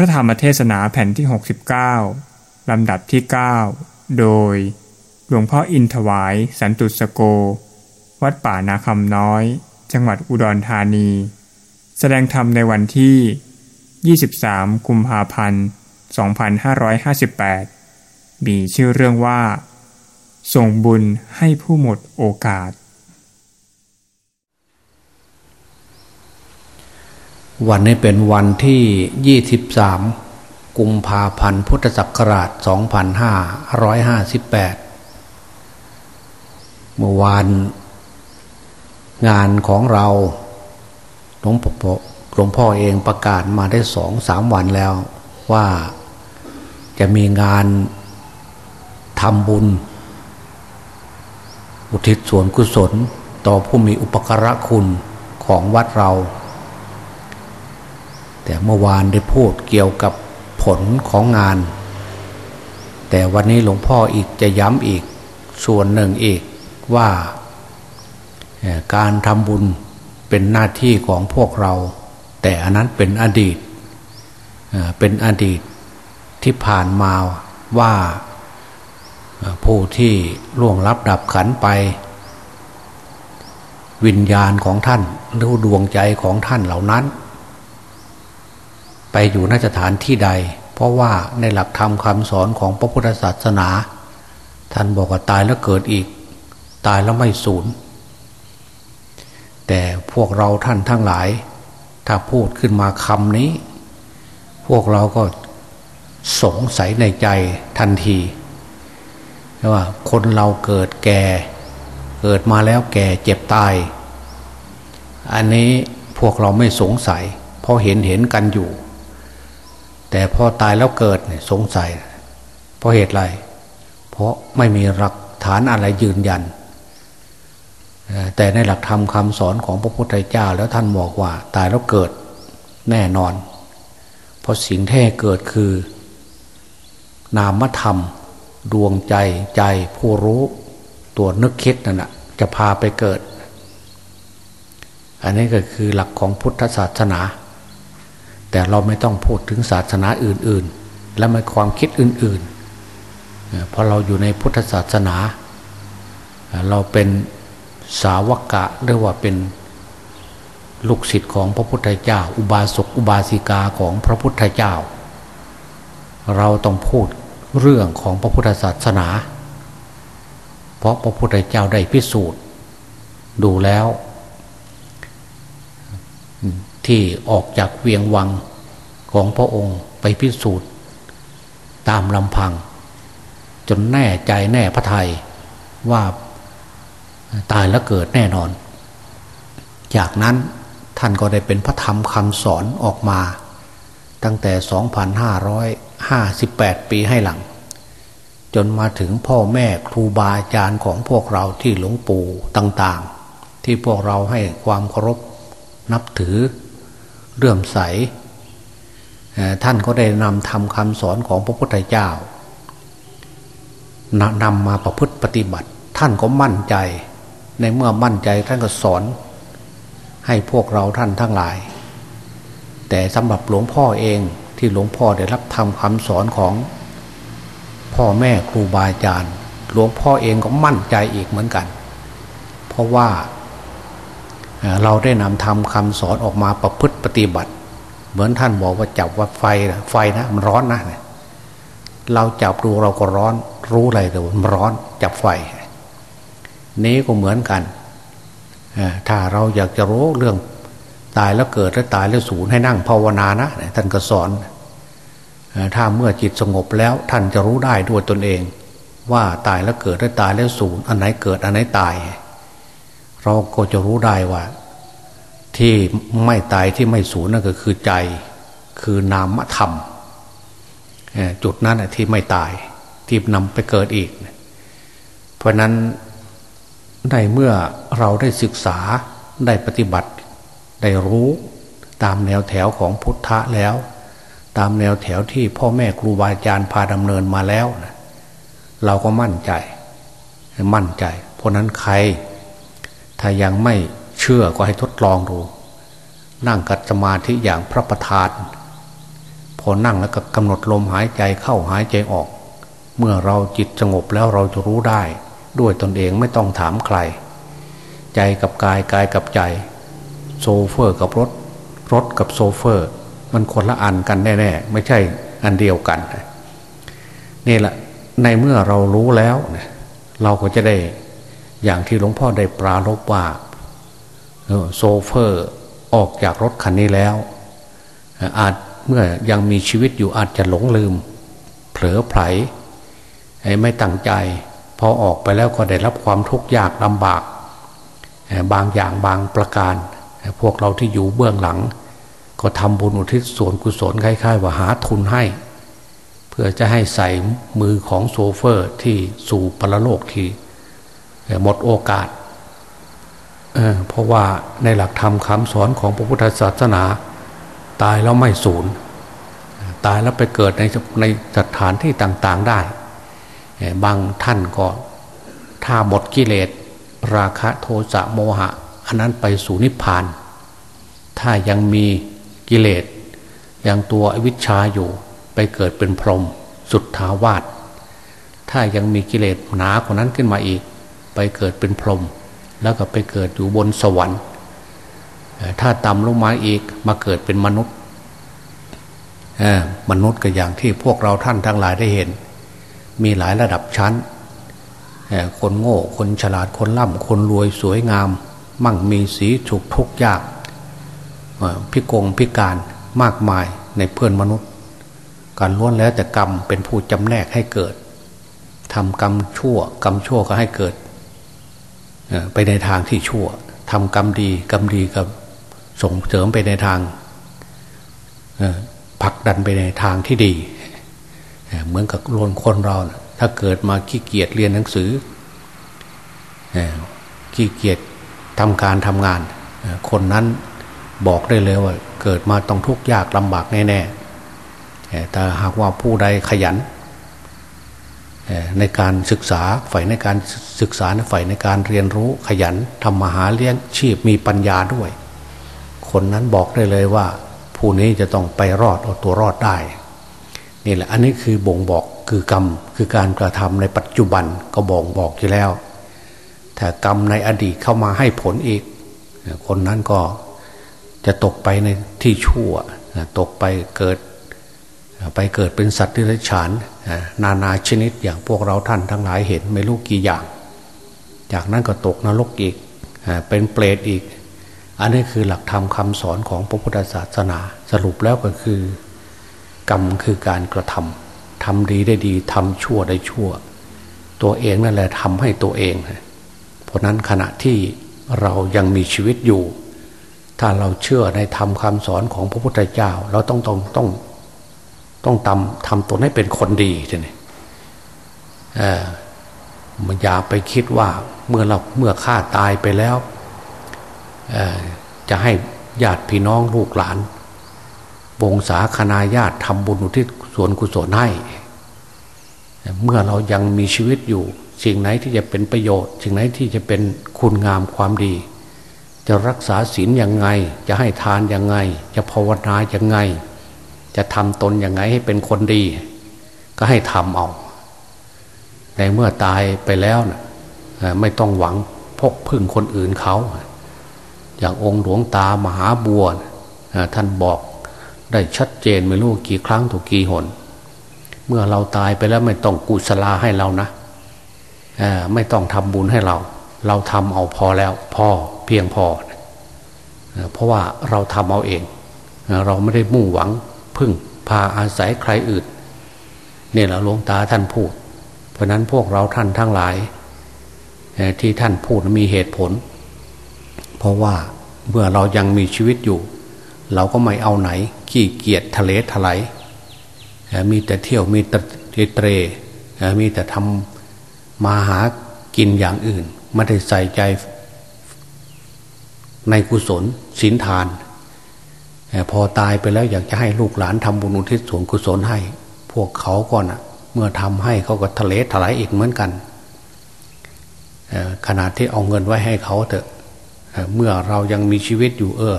ระธรรมเทศนาแผ่นที่ 69 ลำดับที่ 9 โดย หลวงพ่ออินถวาย สันตุสโก วัดป่านาคำน้อย จังหวัดอุดรธานี แสดงธรรมในวันที่ 23 กุมภาพันธ์ 2558 มีชื่อเรื่องว่า ส่งบุญให้ผู้หมดโอกาส วันนี้เป็นวันที่ 23 กุมภาพันธ์พุทธศักราช 2558 เมื่อวานงานของเราหลวงพ่อหลวงพ่อเองประกาศมาได้สองสามวันแล้วว่าจะมีงานทำบุญ อุทิศส่วนกุศล ต่อผู้มีอุปการะคุณของวัดเรา แต่เมื่อวานได้พูดเกี่ยวกับผลของงาน แต่วันนี้หลวงพ่ออีกจะย้ำอีกส่วนหนึ่งอีกว่าการทำบุญเป็นหน้าที่ของพวกเรา แต่อันนั้นเป็นอดีตเป็นอดีตที่ผ่านมาว่าผู้ที่ล่วงลับดับขันไป วิญญาณของท่านหรือดวงใจของท่านเหล่านั้น ไปอยู่นสถานที่ใด เพราะว่าในหลักธรรมคำสอนของพระพุทธศาสนา ท่านบอกว่าตายแล้วเกิดอีก ตายแล้วไม่สูญแต่พวกเราท่านทั้งหลาย ถ้าพูดขึ้นมาคำนี้ พวกเราก็สงสัยในใจทันทีว่าคนเราเกิดแก่ เกิดมาแล้วแก่เจ็บตาย อันนี้พวกเราไม่สงสัย เพราะเห็นเห็นกันอยู่ แต่พอตายแล้วเกิดเนี่ยสงสัย เพราะเหตุไร เพราะไม่มีหลักฐานอะไรยืนยัน แต่ในหลักธรรมคำสอนของพระพุทธเจ้าแล้วท่านบอกว่า ตายแล้วเกิดแน่นอน เพราะสิ่งแท้เกิดคือ นามธรรม ดวงใจใจผู้รู้ตัวนึกคิดนั่นแหะจะพาไปเกิด อันนี้ก็คือหลักของพุทธศาสนา แต่เราไม่ต้องพูดถึงศาสนาอื่น ๆ และไม่ความคิดอื่นๆเพราะเราอยู่ในพุทธศาสนา เราเป็นสาวกะเรียกว่าเป็นลูกศิษย์ของพระพุทธเจ้า อุบาสกอุบาสิกาของพระพุทธเจ้า เราต้องพูดเรื่องของพระพุทธศาสนา เพราะพระพุทธเจ้าได้พิสูจน์ ดูแล้ว ที่ออกจากเวียงวังของพระองค์ไปพิสูจน์ ตามลำพัง จนแน่ใจแน่พระไทยว่าตายแล้วเกิดแน่นอน จากนั้นท่านก็ได้เป็นพระธรรมคำสอนออกมา ตั้งแต่ 2,558 ปีให้หลัง จนมาถึงพ่อแม่ครูบาอาจารย์ของพวกเราที่หลวงปู่ต่างๆ ที่พวกเราให้ความเคารพนับถือ เรื่อมใสท่านก็ได้นำทำคำสอนของพระพุทธเจ้านำมาประพฤติปฏิบัติ ท่านก็มั่นใจ ในเมื่อมั่นใจท่านก็สอน ให้พวกเราท่านทั้งหลาย แต่สำหรับหลวงพ่อเองที่หลวงพ่อได้รับทำคำสอนของพ่อแม่ครูบาอาจารย์ หลวงพ่อเองก็มั่นใจอีกเหมือนกัน เพราะว่า เราได้นำทำคำสอนออกมาประพฤติปฏิบัติ เหมือนท่านบอกว่าจับว่าไฟไฟนะมันร้อนนะเราจับดูเราก็ร้อน รู้อะไรแต่มันร้อนจับไฟ นี้ก็เหมือนกันถ้าเราอยากจะรู้เรื่องตายแล้วเกิดและตายแล้วสูญให้นั่งภาวนานะท่านก็สอนถ้าเมื่อจิตสงบแล้วท่านจะรู้ได้ด้วยตนเอง ว่าตายแล้วเกิดและตายแล้วสูญอันไหนเกิดอันไหนตาย เราก็จะรู้ได้ว่า ที่ไม่ตายที่ไม่สูญนั่นก็คือใจคือนามธรรม จุดนั้นที่ไม่ตายที่นำไปเกิดอีก เพราะนั้นในเมื่อเราได้ศึกษาได้ปฏิบัติ ได้รู้ตามแนวแถวของพุทธะแล้ว ตามแนวแถวที่พ่อแม่ครูบาอาจารย์พาดำเนินมาแล้วนะเราก็มั่นใจ มั่นใจ เพราะนั้นใคร ถ้ายังไม่เชื่อก็ให้ทดลองดู นั่งกัดสมาธิอย่างพระประธานพพอนั่งแล้วก็กำหนดลมหายใจเข้าหายใจออก เมื่อเราจิตสงบแล้วเราจะรู้ได้ ด้วยตนเองไม่ต้องถามใคร ใจกับกายกายกับใจ โซเฟอร์กับรถ รถกับโซเฟอร์ มันคนละอันกันแน่ๆ ไม่ใช่อันเดียวกันนี่แหละในเมื่อเรารู้แล้ว เราก็จะได้ อย่างที่หลวงพ่อได้ปราลบว่าโซเฟอร์ออกจากรถคันนี้แล้ว อาจเมื่อยังมีชีวิตอยู่อาจจะหลงลืม เผลอไผลไม่ตั้งใจ พอออกไปแล้วก็ได้รับความทุกข์ยากลำบาก บางอย่างบางประการ พวกเราที่อยู่เบื้องหลัง ก็ทำบุญอุทิศส่วนกุศลคล้ายๆ ว่าหาทุนให้ เพื่อจะให้ใส่มือของโซเฟอร์ที่สู่ปรโลกที่ หมดโอกาสเเพราะว่าในหลักธรรมคำสอนของพระพุทธศาสนา ตายแล้วไม่สูญตายแล้วไปเกิดในในสถานที่ต่างๆได้ บางท่านก็ถ้าหมดกิเลส ราคะโทสะโมหะ อันนั้นไปสู่นิพพาน ถ้ายังมีกิเลสยังตัวอวิชชาอยู่ไปเกิดเป็นพรหมสุดทาวาสถ้ายังมีกิเลสหนากว่านั้นขึ้นมาอีก ไปเกิดเป็นพรหมแล้วก็ไปเกิดอยู่บนสวรรค์ถ้าต่ำลงมาอีกมาเกิดเป็นมนุษย์มนุษย์ก็อย่างที่พวกเราท่านทั้งหลายได้เห็น มีหลายระดับชั้น คนโง่คนฉลาดคนร่ำคนรวยสวยงาม มั่งมีสีฉุกทุกยากพิกงพิการมากมายในเพื่อนมนุษย์ การล้วนแล้วแต่กรรมเป็นผู้จำแนกให้เกิดทำกรรมชั่วกรรมชั่วก็ให้เกิด ไปในทางที่ชั่วทำกรรมดีกรรมดีกับส่งเสริมไปในทางผลักดันไปในทางที่ดี เหมือนกับโลนคนเรา ถ้าเกิดมาขี้เกียจเรียนหนังสือขี้เกียจทำการทำงาน คนนั้นบอกได้เลยว่า เกิดมาต้องทุกข์ยากลำบากแน่ๆแต่หากว่าผู้ใดขยัน ในการศึกษาฝ่ายในการศึกษาใฝ่ายในการเรียนรู้ขยันทำมาหาเลี้ยงชีพมีปัญญาด้วย คนนั้นบอกได้เลยว่า ผู้นี้จะต้องไปรอดเอาตัวรอดได้นี่แหละอันนี้คือบ่งบอกคือกรรมคือการกระทำในปัจจุบันก็บ่งบอกอยู่แล้ว ถ้ากรรมในอดีตเข้ามาให้ผลอีก คนนั้นก็จะตกไปในที่ชั่วตกไปเกิด ไปเกิดเป็นสัตว์ที่ไรฉานนานาชนิดอย่างพวกเราท่านทั้งหลายเห็นไม่รู้กี่อย่าง จากนั้นก็ตกนรกอีกเป็นเปรตอีก อันนี้คือหลักธรรมคาสอนของพระพุทธศาสนาสรุปแล้วก็คือ กรรมคือการกระทำทำดีได้ดีทำชั่วได้ชั่ว ตัวเองนั่นแหละทำให้ตัวเอง เพราะนั้นขณะที่เรายังมีชีวิตอยู่ ถ้าเราเชื่อในธรรมคาสอนของพระพุทธเจ้า เราต้องต้องต้องต้อง ต้องทำทำตนให้เป็นคนดีทีนี้มันอย่าไปคิดว่าเมื่อเราเมื่อข้าตายไปแล้วจะให้ญาติพี่น้องลูกหลานวงศาคณาญาติทำบุญอุทิศส่วนกุศลให้เมื่อเรายังมีชีวิตอยู่ สิ่งไหนที่จะเป็นประโยชน์ สิ่งไหนที่จะเป็นคุณงามความดี จะรักษาศีลยังไง จะให้ทานยังไง จะภาวนายังไง จะทำตนอย่างไงให้เป็นคนดี ก็ให้ทำเอา ในเมื่อตายไปแล้วนะไม่ต้องหวังพกพึ่งคนอื่นเขา อย่างองค์หลวงตามหาบัวท่านบอกได้ชัดเจนไม่รู้กี่ครั้งถูกกี่หน เมื่อเราตายไปแล้วไม่ต้องกุศลาให้เรานะไม่ต้องทำบุญให้เรา เราทำเอาพอแล้วพอเพียงพอ เพราะว่าเราทำเอาเอง เราไม่ได้มุ่งหวัง พึ่งพาอาศัยใครอื่นเนี่ยแหละหลวงตาท่านพูด เพราะนั้นพวกเราท่านทั้งหลาย ที่ท่านพูดมีเหตุผล เพราะว่าเมื่อเรายังมีชีวิตอยู่ เราก็ไม่เอาไหน ขี้เกียจทะเลทลายมีแต่เที่ยวมีแต่เตรมีแต่ทำมาหากินอย่างอื่น ไม่ได้ใส่ใจในกุศลศีลทาน พอตายไปแล้วอยากจะให้ลูกหลานทำบุญอุทิศส่วนกุศลให้ พวกเขาก่อนอะเมื่อทำให้เขาก็ทะเลถลายอีกเหมือนกันขนาดที่เอาเงินไว้ให้เขาเถอะเมื่อเรายังมีชีวิตอยู่เออ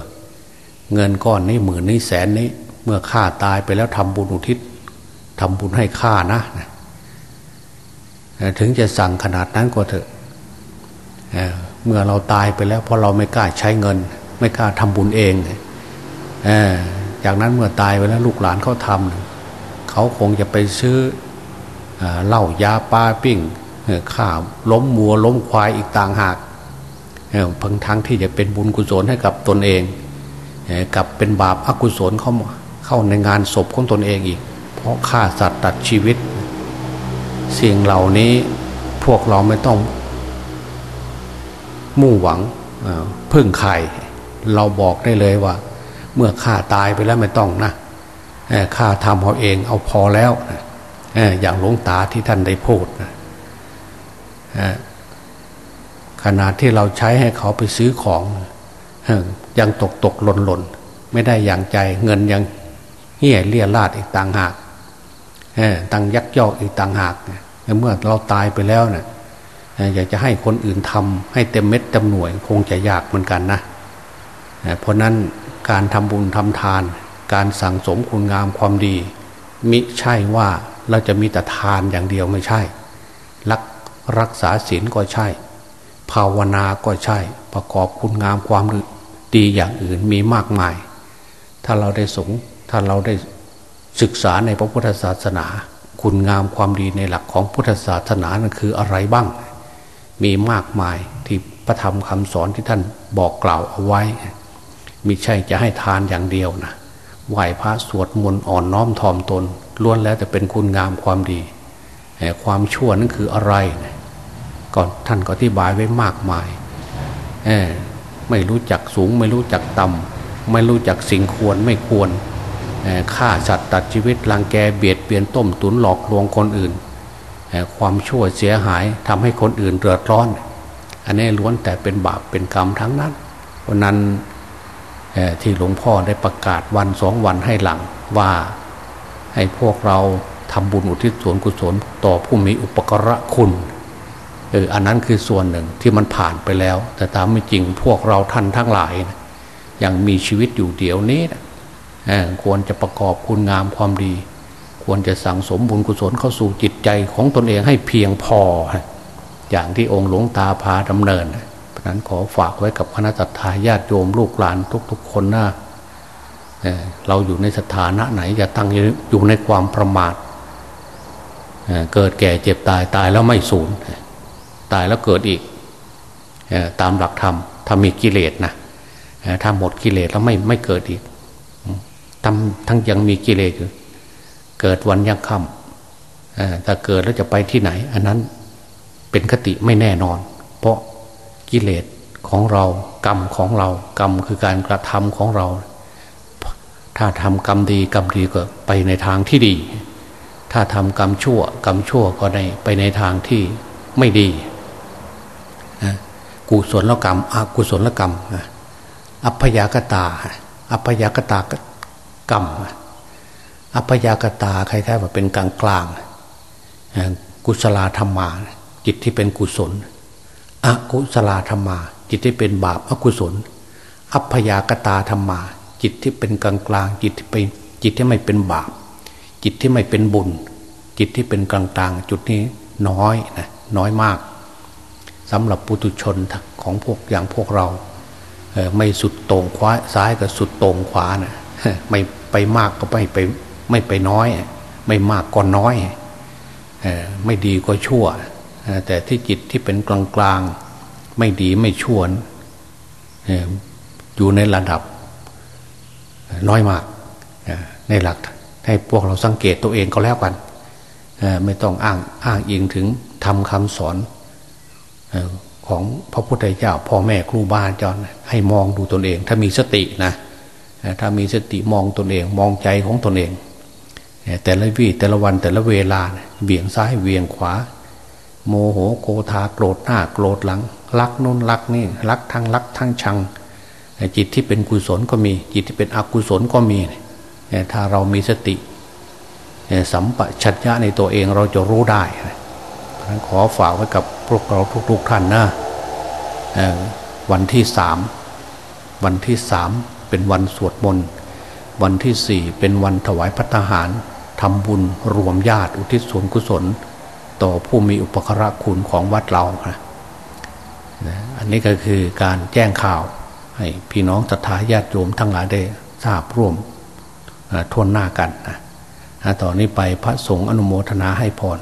เงินก้อนนี้หมื่นนี้แสนนี้ เมื่อข้าตายไปแล้วทำบุญอุทิศทำบุญให้ข้านะถึงจะสั่งขนาดนั้นก็เถอะเมื่อเราตายไปแล้วเพราะเราไม่กล้าใช้เงิน ไม่กล้าทำบุญเอง จากนั้นเมื่อตายไปแล้วลูกหลานเขาทำเขาคงจะไปซื้อเหล้ายาปลาปิ้งข้าวล้มมัวล้มควายอีกต่างหากพังทั้งที่จะเป็นบุญกุศลให้กับตนเองกับเป็นบาปอกุศลเข้าเข้าในงานศพของตนเองอีก เพราะฆ่าสัตว์ตัดชีวิต สิ่งเหล่านี้พวกเราไม่ต้อง มุ่งหวังพึ่งใครเราบอกได้เลยว่า เมื่อข้าตายไปแล้วไม่ต้องนะข้าทำเอาเองเอาพอแล้วอย่างหลวงตาที่ท่านได้พูดนะขนาดที่เราใช้ให้เขาไปซื้อของยังตกตกหล่นหล่นไม่ได้อย่างใจเงินยังเหี้ยเลี่ยลาดอีกต่างหากตังยักยอกอีกต่างหากเมื่อเราตายไปแล้วนะ่ยอยากจะให้คนอื่นทำให้เต็มเม็ดเต็มหน่วย คงจะยากเหมือนกันนะเพราะนั้น การทำบุญทำทาน การสั่งสมคุณงามความดี มิใช่ว่าเราจะมีแต่ทานอย่างเดียวไม่ใช่ รักรักษาศีลก็ใช่ ภาวนาก็ใช่ ประกอบคุณงามความดีอย่างอื่นมีมากมาย ถ้าเราได้สงถ้าเราได้ศึกษาในพระพุทธศาสนา คุณงามความดีในหลักของพุทธศาสนานั้นคืออะไรบ้าง มีมากมายที่พระธรรมคำสอนที่ท่านบอกกล่าวเอาไว้ มิใช่จะให้ทานอย่างเดียวนะไหวพระสวดมนต์อ่อนน้อมถ่อมตนล้วนแล้วแต่เป็นคุณงามความดี ความชั่วนั่นคืออะไรก่อนท่านก็อธิบายไว้มากมายไม่รู้จักสูง ไม่รู้จักต่ำไม่รู้จักสิ่งควรไม่ควรฆ่าสัตว์ตัดชีวิตลังแกเบียดเบียนต้มตุนหลอกลวงคนอื่น ความชั่วเสียหายทำให้คนอื่นเดือดร้อน อันนี้ล้วนแต่เป็นบาปเป็นกรรมทั้งนั้น เพราะนั้น ที่หลวงพ่อได้ประกาศวันสองวันให้หลังว่าให้พวกเราทำบุญอุทิศส่วนกุศลต่อผู้มีอุปกระคุณเอออันนั้นคือส่วนหนึ่งที่มันผ่านไปแล้ว แต่ตามไม่จริงพวกเราท่านทั้งหลายนะยังมีชีวิตอยู่เดี๋ยวนี้นะควรจะประกอบคุณงามความดี ควรจะสั่งสมบุญกุศลเข้าสู่จิตใจของตนเองให้เพียงพอ อย่างที่องค์หลวงตาพาดำเนินเพราะ นั้นขอฝากไว้กับคณะสัตยาญาติโยมลูกหลานทุก ๆ คนนะเราอยู่ในสถานะไหนอย่าตั้งอยู่ในความประมาทเกิดแก่เจ็บตายตายแล้วไม่สูญตายแล้วเกิดอีกตามหลักธรรมถ้ามีกิเลสนะถ้าหมดกิเลสแล้วไม่ไม่เกิดอีกทั้งทั้งยังมีกิเลสอยู่เกิดวันยังค่ำถ้าเกิดแล้วจะไปที่ไหน อันนั้นเป็นคติไม่แน่นอน เพราะ กิเลสของเรา กรรมของเรา กรรมคือการกระทำของเรา ถ้าทำกรรมดีกรรมดีก็ไปในทางที่ดี ถ้าทำกรรมชั่ว กรรมชั่วก็ในไปในทางที่ไม่ดีกุศลกรรมอกุศลกรรมอัพยากตา อัพยากตากรรมอัพยากตาคล้ายๆว่าเป็นกลางกลางกุศลธรรมา จิตที่เป็นกุศล อกุศลธรรมา จิตที่เป็นบาปอกุศล อัพยากตาธรรมา จิตที่เป็นกลางกลางจิตที่เป็นจิตที่ไม่เป็นบาป จิตที่ไม่เป็นบุญ จิตที่เป็นกลางกลางจุดนี้น้อยนะน้อยมากสำหรับปุถุชนของพวกอย่างพวกเราไม่สุดตรงขวาซ้ายก็สุดตรงขวานะไม่ไปมากก็ไม่ไปไม่ไปน้อย ไม่มากก็น้อยไม่ดีก็ชั่ว แต่ที่จิตที่เป็นกลางกลางไม่ดีไม่ชั่วอยู่ในระดับน้อยมากในหลักให้พวกเราสังเกตตัวเองก็แล้วกันไม่ต้องอ้างอ้างอิงถึงทำคำสอนของพระพุทธเจ้าพ่อแม่ครูบาอาจารย์ให้มองดูตนเอง ถ้ามีสตินะถ้ามีสติมองตนเอง มองใจของตนเอง แต่ละวี่แต่ละวันแต่ละเวลาเบี่ยงซ้ายเบี่ยงขวา โมโหโกธาโกรธหน้าโกรธหลังรักน้นรักนี่รักทั้งรักทั้งชัง จิตที่เป็นกุศลก็มี จิตที่เป็นอกุศลก็มี ถ้าเรามีสติ สัมปชัญญะในตัวเองเราจะรู้ได้ขอฝากไว้กับพวกเราทุก ๆ ท่านนะวันที่สามวันที่สามเป็นวันสวดมนต์วันที่สี่เป็นวันถวายพัฒหารทำบุญรวมญาติอุทิศส่วนกุศล ต่อผู้มีอุปการะคุณของวัดเรานะอันนี้ก็คือการแจ้งข่าว ให้พี่น้องศรัทธาญาติโยมทั้งหลายได้ทราบร่วมทวนหน้ากันนะต่อนนี้ไปพระสงฆ์อนุโมทนาให้พร